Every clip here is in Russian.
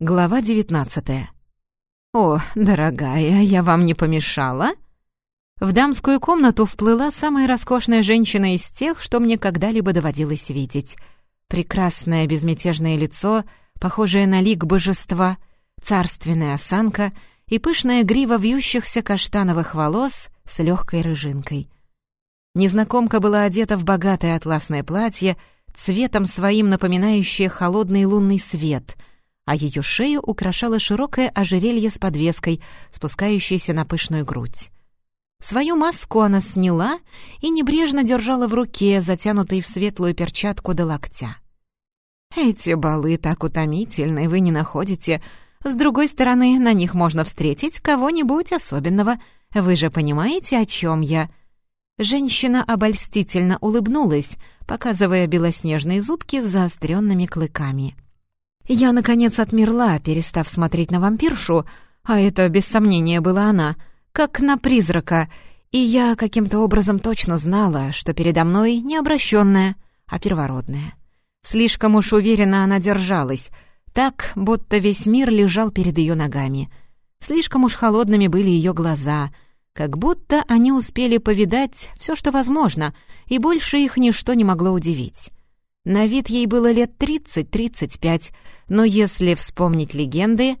Глава девятнадцатая. «О, дорогая, я вам не помешала?» В дамскую комнату вплыла самая роскошная женщина из тех, что мне когда-либо доводилось видеть. Прекрасное безмятежное лицо, похожее на лик божества, царственная осанка и пышная грива вьющихся каштановых волос с легкой рыжинкой. Незнакомка была одета в богатое атласное платье, цветом своим напоминающее холодный лунный свет — а ее шею украшало широкое ожерелье с подвеской, спускающееся на пышную грудь. Свою маску она сняла и небрежно держала в руке, затянутой в светлую перчатку до локтя. «Эти балы так утомительны, вы не находите. С другой стороны, на них можно встретить кого-нибудь особенного. Вы же понимаете, о чем я?» Женщина обольстительно улыбнулась, показывая белоснежные зубки с заостренными клыками. Я, наконец, отмерла, перестав смотреть на вампиршу, а это, без сомнения, была она, как на призрака, и я каким-то образом точно знала, что передо мной не обращенная, а первородная. Слишком уж уверенно она держалась, так, будто весь мир лежал перед ее ногами. Слишком уж холодными были ее глаза, как будто они успели повидать все, что возможно, и больше их ничто не могло удивить. На вид ей было лет 30-35, но если вспомнить легенды,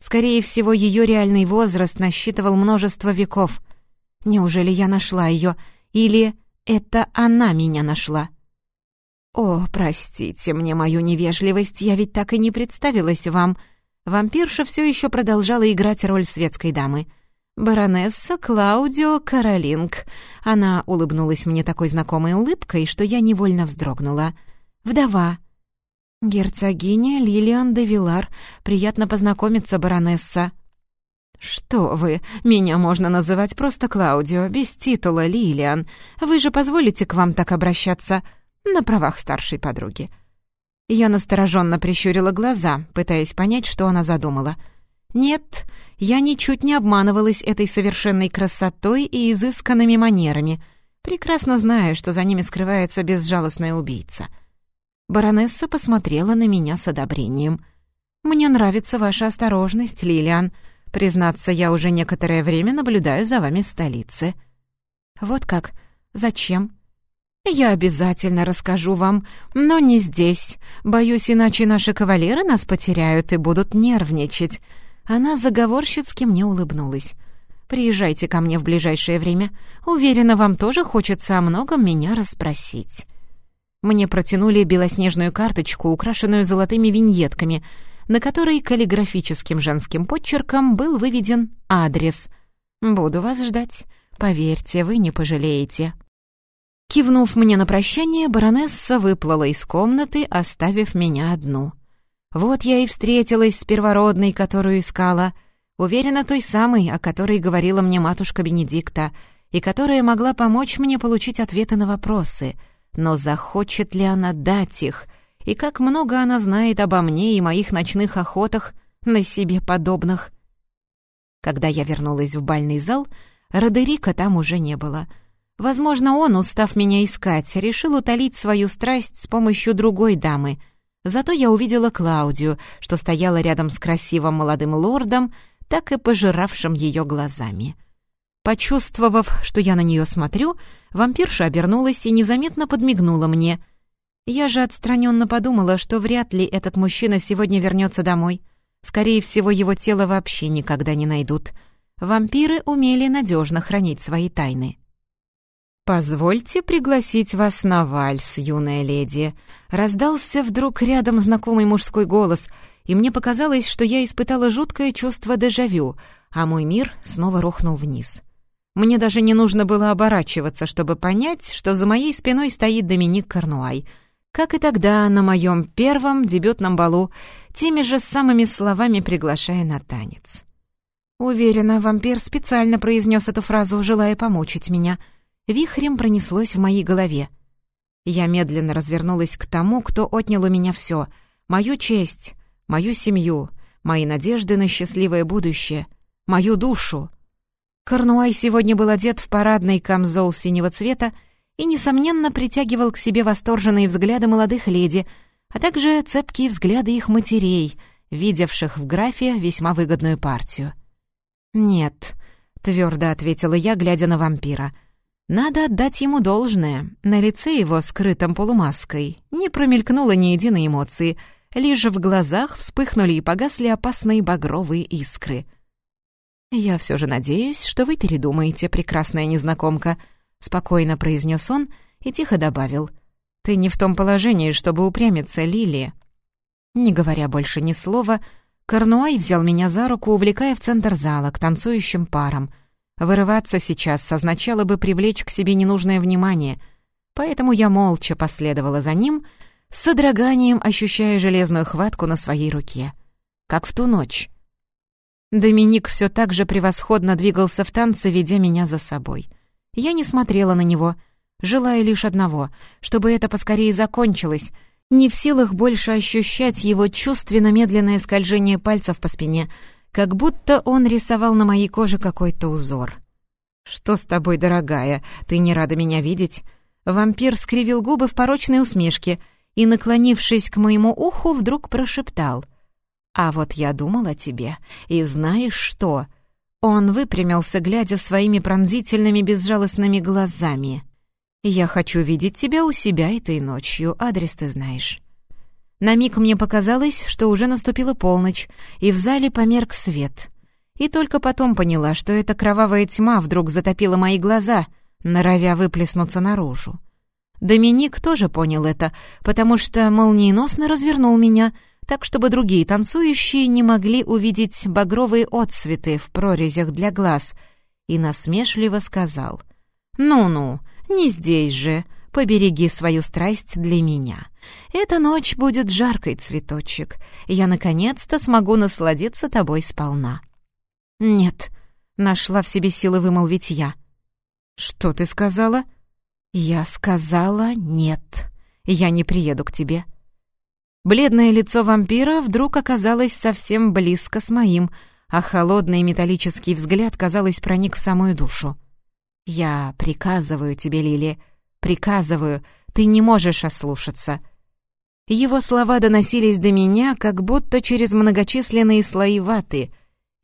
скорее всего, ее реальный возраст насчитывал множество веков. Неужели я нашла ее? Или это она меня нашла? «О, простите мне мою невежливость, я ведь так и не представилась вам». Вампирша все еще продолжала играть роль светской дамы. «Баронесса Клаудио Каролинг». Она улыбнулась мне такой знакомой улыбкой, что я невольно вздрогнула. «Вдова». «Герцогиня Лилиан де Вилар. Приятно познакомиться, баронесса». «Что вы, меня можно называть просто Клаудио, без титула Лилиан. Вы же позволите к вам так обращаться на правах старшей подруги?» Я настороженно прищурила глаза, пытаясь понять, что она задумала. «Нет, я ничуть не обманывалась этой совершенной красотой и изысканными манерами, прекрасно зная, что за ними скрывается безжалостная убийца». Баронесса посмотрела на меня с одобрением. «Мне нравится ваша осторожность, Лилиан. Признаться, я уже некоторое время наблюдаю за вами в столице». «Вот как? Зачем?» «Я обязательно расскажу вам, но не здесь. Боюсь, иначе наши кавалеры нас потеряют и будут нервничать». Она заговорщицки мне улыбнулась. «Приезжайте ко мне в ближайшее время. Уверена, вам тоже хочется о многом меня расспросить». Мне протянули белоснежную карточку, украшенную золотыми виньетками, на которой каллиграфическим женским подчерком был выведен адрес. «Буду вас ждать. Поверьте, вы не пожалеете». Кивнув мне на прощание, баронесса выплыла из комнаты, оставив меня одну. Вот я и встретилась с первородной, которую искала. Уверена, той самой, о которой говорила мне матушка Бенедикта, и которая могла помочь мне получить ответы на вопросы — но захочет ли она дать их? И как много она знает обо мне и моих ночных охотах на себе подобных? Когда я вернулась в бальный зал, Родерика там уже не было. Возможно, он, устав меня искать, решил утолить свою страсть с помощью другой дамы. Зато я увидела Клаудию, что стояла рядом с красивым молодым лордом, так и пожиравшим ее глазами. Почувствовав, что я на нее смотрю, вампирша обернулась и незаметно подмигнула мне. Я же отстраненно подумала, что вряд ли этот мужчина сегодня вернется домой. Скорее всего, его тело вообще никогда не найдут. Вампиры умели надежно хранить свои тайны. «Позвольте пригласить вас на вальс, юная леди», — раздался вдруг рядом знакомый мужской голос, и мне показалось, что я испытала жуткое чувство дежавю, а мой мир снова рухнул вниз. Мне даже не нужно было оборачиваться, чтобы понять, что за моей спиной стоит Доминик Корнуай. Как и тогда, на моем первом дебютном балу, теми же самыми словами приглашая на танец. Уверена, вампир специально произнес эту фразу, желая помучить меня. Вихрем пронеслось в моей голове. Я медленно развернулась к тому, кто отнял у меня все: мою честь, мою семью, мои надежды на счастливое будущее, мою душу. Корнуай сегодня был одет в парадный камзол синего цвета и, несомненно, притягивал к себе восторженные взгляды молодых леди, а также цепкие взгляды их матерей, видевших в графе весьма выгодную партию. «Нет», — твердо ответила я, глядя на вампира. «Надо отдать ему должное. На лице его, скрытом полумаской, не промелькнуло ни единой эмоции, лишь в глазах вспыхнули и погасли опасные багровые искры». «Я все же надеюсь, что вы передумаете, прекрасная незнакомка», — спокойно произнес он и тихо добавил. «Ты не в том положении, чтобы упрямиться, Лили». Не говоря больше ни слова, Корнуай взял меня за руку, увлекая в центр зала, к танцующим парам. Вырываться сейчас означало бы привлечь к себе ненужное внимание, поэтому я молча последовала за ним, с содроганием ощущая железную хватку на своей руке. Как в ту ночь. Доминик все так же превосходно двигался в танце, ведя меня за собой. Я не смотрела на него, желая лишь одного, чтобы это поскорее закончилось — не в силах больше ощущать его чувственно-медленное скольжение пальцев по спине, как будто он рисовал на моей коже какой-то узор. «Что с тобой, дорогая? Ты не рада меня видеть?» Вампир скривил губы в порочной усмешке и, наклонившись к моему уху, вдруг прошептал. «А вот я думал о тебе, и знаешь что?» Он выпрямился, глядя своими пронзительными безжалостными глазами. «Я хочу видеть тебя у себя этой ночью, адрес ты знаешь». На миг мне показалось, что уже наступила полночь, и в зале померк свет. И только потом поняла, что эта кровавая тьма вдруг затопила мои глаза, норовя выплеснуться наружу. Доминик тоже понял это, потому что молниеносно развернул меня, так чтобы другие танцующие не могли увидеть багровые отсветы в прорезях для глаз, и насмешливо сказал «Ну-ну, не здесь же. Побереги свою страсть для меня. Эта ночь будет жаркой, цветочек. Я наконец-то смогу насладиться тобой сполна». «Нет», — нашла в себе силы вымолвить я. «Что ты сказала?» «Я сказала нет. Я не приеду к тебе». Бледное лицо вампира вдруг оказалось совсем близко с моим, а холодный металлический взгляд, казалось, проник в самую душу. «Я приказываю тебе, Лили, приказываю, ты не можешь ослушаться». Его слова доносились до меня, как будто через многочисленные слои ваты.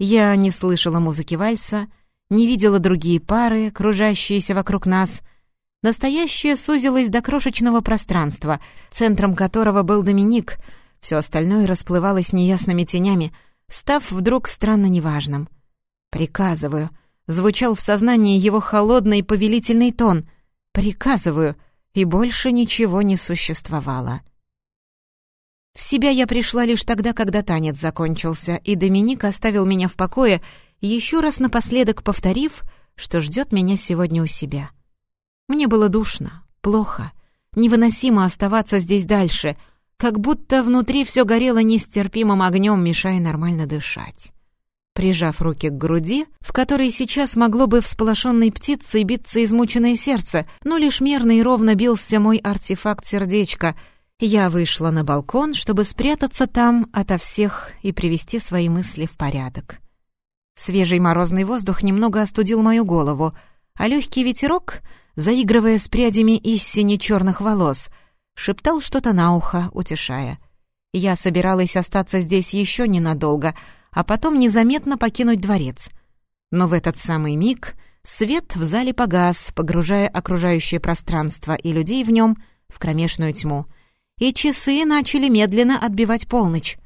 Я не слышала музыки вальса, не видела другие пары, кружащиеся вокруг нас. Настоящее сузилось до крошечного пространства, центром которого был Доминик. Все остальное расплывалось неясными тенями, став вдруг странно неважным. «Приказываю», звучал в сознании его холодный повелительный тон «Приказываю», и больше ничего не существовало. В себя я пришла лишь тогда, когда танец закончился, и Доминик оставил меня в покое, еще раз напоследок повторив, что ждет меня сегодня у себя. Мне было душно, плохо, невыносимо оставаться здесь дальше, как будто внутри все горело нестерпимым огнем, мешая нормально дышать. Прижав руки к груди, в которой сейчас могло бы всполошенной птицей биться измученное сердце, но лишь мерно и ровно бился мой артефакт сердечка, я вышла на балкон, чтобы спрятаться там ото всех и привести свои мысли в порядок. Свежий морозный воздух немного остудил мою голову, а легкий ветерок, заигрывая с прядями из сине-черных волос, шептал что-то на ухо, утешая. Я собиралась остаться здесь еще ненадолго — а потом незаметно покинуть дворец. Но в этот самый миг свет в зале погас, погружая окружающее пространство и людей в нем в кромешную тьму. И часы начали медленно отбивать полночь.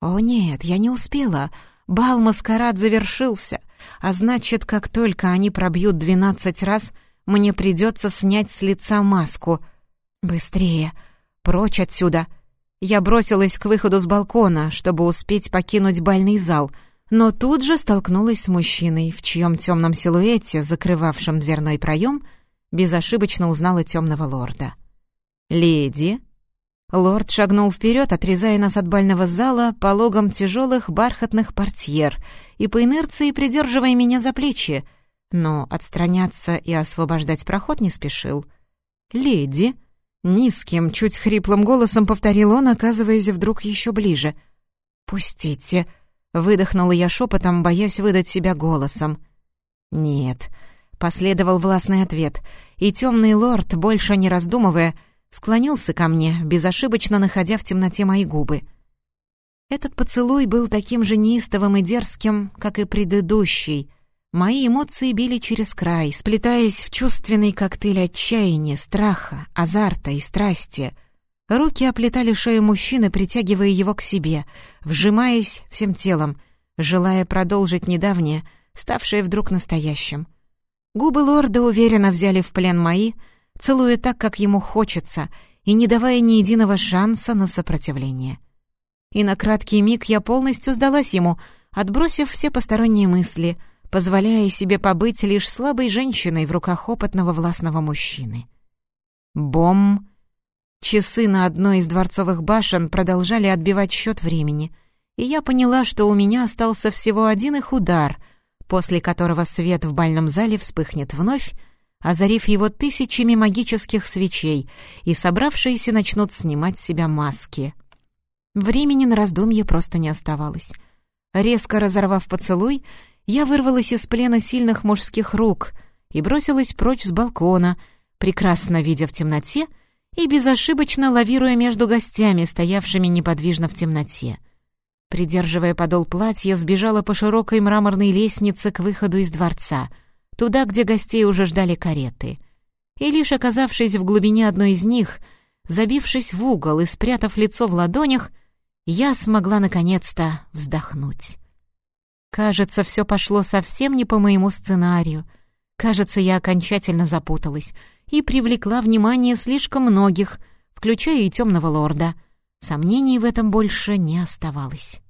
О нет, я не успела. Бал-маскарад завершился, а значит, как только они пробьют двенадцать раз, мне придется снять с лица маску. Быстрее! Прочь отсюда! Я бросилась к выходу с балкона, чтобы успеть покинуть бальный зал, но тут же столкнулась с мужчиной, в чьем темном силуэте, закрывавшем дверной проем, безошибочно узнала темного лорда. «Леди?» Лорд шагнул вперед, отрезая нас от бального зала пологом тяжелых бархатных портьер и по инерции придерживая меня за плечи, но отстраняться и освобождать проход не спешил. «Леди?» Низким, чуть хриплым голосом повторил он, оказываясь вдруг еще ближе. «Пустите!» — выдохнула я шепотом, боясь выдать себя голосом. «Нет», — последовал властный ответ, и темный лорд, больше не раздумывая, склонился ко мне, безошибочно находя в темноте мои губы. Этот поцелуй был таким же неистовым и дерзким, как и предыдущий. Мои эмоции били через край, сплетаясь в чувственный коктейль отчаяния, страха, азарта и страсти. Руки оплетали шею мужчины, притягивая его к себе, вжимаясь всем телом, желая продолжить недавнее, ставшее вдруг настоящим. Губы лорда уверенно взяли в плен мои, целуя так, как ему хочется, и не давая ни единого шанса на сопротивление. И на краткий миг я полностью сдалась ему, отбросив все посторонние мысли, позволяя себе побыть лишь слабой женщиной в руках опытного властного мужчины. Бом! Часы на одной из дворцовых башен продолжали отбивать счет времени, и я поняла, что у меня остался всего один их удар — после которого свет в бальном зале вспыхнет вновь, озарив его тысячами магических свечей, и собравшиеся начнут снимать с себя маски. Времени на раздумье просто не оставалось. Резко разорвав поцелуй, я вырвалась из плена сильных мужских рук и бросилась прочь с балкона, прекрасно видя в темноте и безошибочно лавируя между гостями, стоявшими неподвижно в темноте. Придерживая подол платья, сбежала по широкой мраморной лестнице к выходу из дворца, туда, где гостей уже ждали кареты. И лишь оказавшись в глубине одной из них, забившись в угол и спрятав лицо в ладонях, я смогла наконец-то вздохнуть. Кажется, все пошло совсем не по моему сценарию. Кажется, я окончательно запуталась и привлекла внимание слишком многих, включая и темного лорда — Сомнений в этом больше не оставалось.